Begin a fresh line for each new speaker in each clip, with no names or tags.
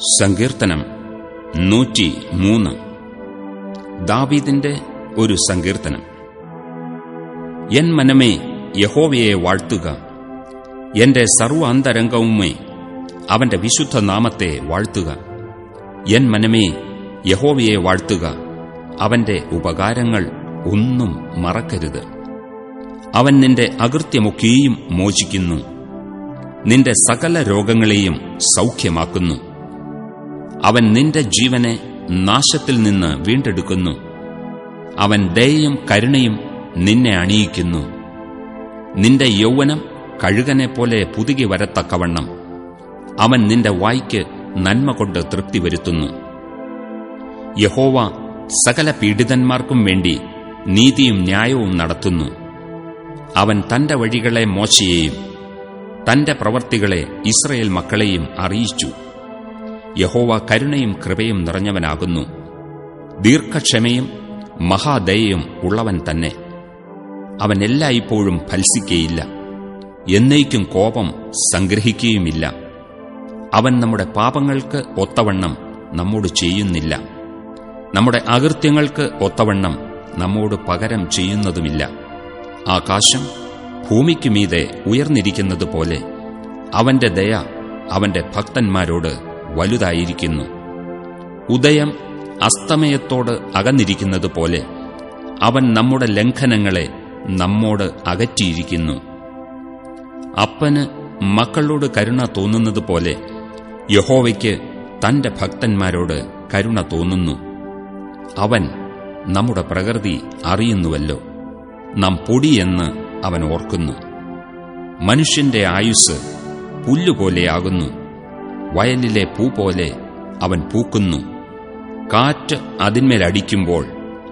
സങ്കീർത്തനം നൂറ്റി മൂന്ന് ദാവീദിന്റെ ഒരു സങ്കീർത്തനം. എൻ മനമേ യഹോവയെ വാഴ്ത്തുക. എന്റെ സർവാന്തരംഗവുമേ അവന്റെ വിശുദ്ധ നാമത്തെ വാഴ്ത്തുക. എൻ മനമേ യഹോവയെ വാഴ്ത്തുക. അവന്റെ ഉപകാരങ്ങൾ ഒന്നും മറക്കരുത്. അവൻ നിന്റെ അകൃത്യമൊക്കെയും മോചിക്കുന്നു. നിന്റെ സകല രോഗങ്ങളെയും സൗഖ്യമാക്കുന്നു. അവൻ നിന്റെ ജീവനെ നാശത്തിൽ നിന്ന് വീണ്ടെടുക്കുന്നു. അവൻ ദയയും കരുണയും നിന്നെ അണിയിക്കുന്നു. നിന്റെ യൗവനം കഴുകനെ പോലെ പുതുകി വരത്തക്കവണ്ണം. അവൻ നിന്റെ വായ്ക്ക് നന്മ കൊണ്ട് തൃപ്തി വരുത്തുന്നു. യഹോവ സകല പീഡിതന്മാർക്കും വേണ്ടി നീതിയും ന്യായവും നടത്തുന്നു. അവൻ തന്റെ വഴികളെ മോശയെയും തന്റെ പ്രവർത്തികളെ ഇസ്രയേൽ മക്കളെയും അറിയിച്ചു. യഹോവ കരുണയും കൃപയും നിറഞ്ഞവനാകുന്നു. ദീർഘക്ഷമയും മഹാദയയും ഉള്ളവൻ തന്നെ. അവൻ എല്ലായ്പ്പോഴും ഫൽസിക്കയില്ല. എന്നേക്കും കോപം സംഗ്രഹിക്കുകയുമില്ല. അവൻ നമ്മുടെ പാപങ്ങൾക്ക് ഒത്തവണ്ണം നമ്മോട് ചെയ്യുന്നില്ല. നമ്മുടെ അകൃത്യങ്ങൾക്ക് ഒത്തവണ്ണം നമ്മോട് പകരം ചെയ്യുന്നതുമില്ല. ആകാശം ഭൂമിക്കുമീതെ ഉയർന്നിരിക്കുന്നത് ഉയർന്നിരിക്കുന്നതുപോലെ അവന്റെ ദയ അവന്റെ ഭക്തന്മാരോട് വലുതായിരിക്കുന്നു. ഉദയം അസ്തമയത്തോട് അകന്നിരിക്കുന്നതുപോലെ അവൻ നമ്മുടെ ലംഘനങ്ങളെ നമ്മോട് അകറ്റിയിരിക്കുന്നു. അപ്പന് മക്കളോട് കരുണ തോന്നുന്നത് പോലെ യഹോവയ്ക്ക് തന്റെ ഭക്തന്മാരോട് കരുണ തോന്നുന്നു. അവൻ നമ്മുടെ പ്രകൃതി അറിയുന്നുവല്ലോ. നാം പൊടിയെന്ന് അവൻ ഓർക്കുന്നു. മനുഷ്യന്റെ ആയുസ് പുല്ലുപോലെയാകുന്നു വയലിലെ പൂ പോലെ അവൻ പൂക്കുന്നു. കാറ്റ് അതിന്മേലടിക്കുമ്പോൾ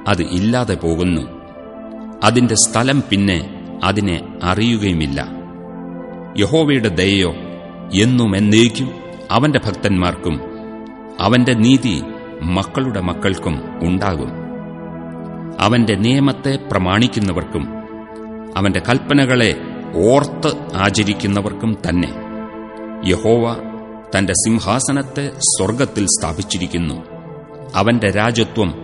അത് ഇല്ലാതെ പോകുന്നു. അതിന്റെ സ്ഥലം പിന്നെ അതിനെ അറിയുകയുമില്ല. യഹോവയുടെ ദയയോ എന്നും എന്നേക്കും അവന്റെ ഭക്തന്മാർക്കും അവന്റെ നീതി മക്കളുടെ മക്കൾക്കും ഉണ്ടാകും. അവന്റെ നിയമത്തെ പ്രമാണിക്കുന്നവർക്കും അവന്റെ കൽപ്പനകളെ ഓർത്ത് ആചരിക്കുന്നവർക്കും തന്നെ. യഹോവ തന്റെ സിംഹാസനത്തെ സ്വർഗത്തിൽ സ്ഥാപിച്ചിരിക്കുന്നു. അവന്റെ രാജത്വം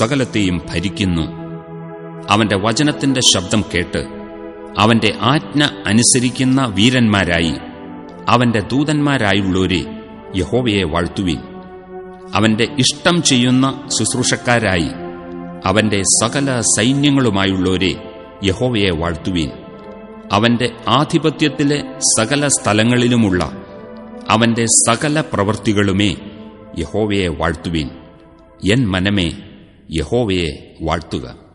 സകലത്തെയും ഭരിക്കുന്നു. അവന്റെ വചനത്തിന്റെ ശബ്ദം കേട്ട് അവന്റെ ആജ്ഞ അനുസരിക്കുന്ന വീരന്മാരായി അവന്റെ ദൂതന്മാരായുള്ളവരെ യഹോവയെ വാഴ്ത്തുവീൻ. അവന്റെ ഇഷ്ടം ചെയ്യുന്ന ശുശ്രൂഷക്കാരായി അവന്റെ സകല സൈന്യങ്ങളുമായുള്ളവരെ യഹോവയെ വാഴ്ത്തുവീൻ. അവന്റെ ആധിപത്യത്തിലെ സകല സ്ഥലങ്ങളിലുമുള്ള അവന്റെ സകല പ്രവൃത്തികളുമേ യഹോവയെ വാഴ്ത്തുവീൻ. എൻ മനമേ യഹോവയെ വാഴ്ത്തുക.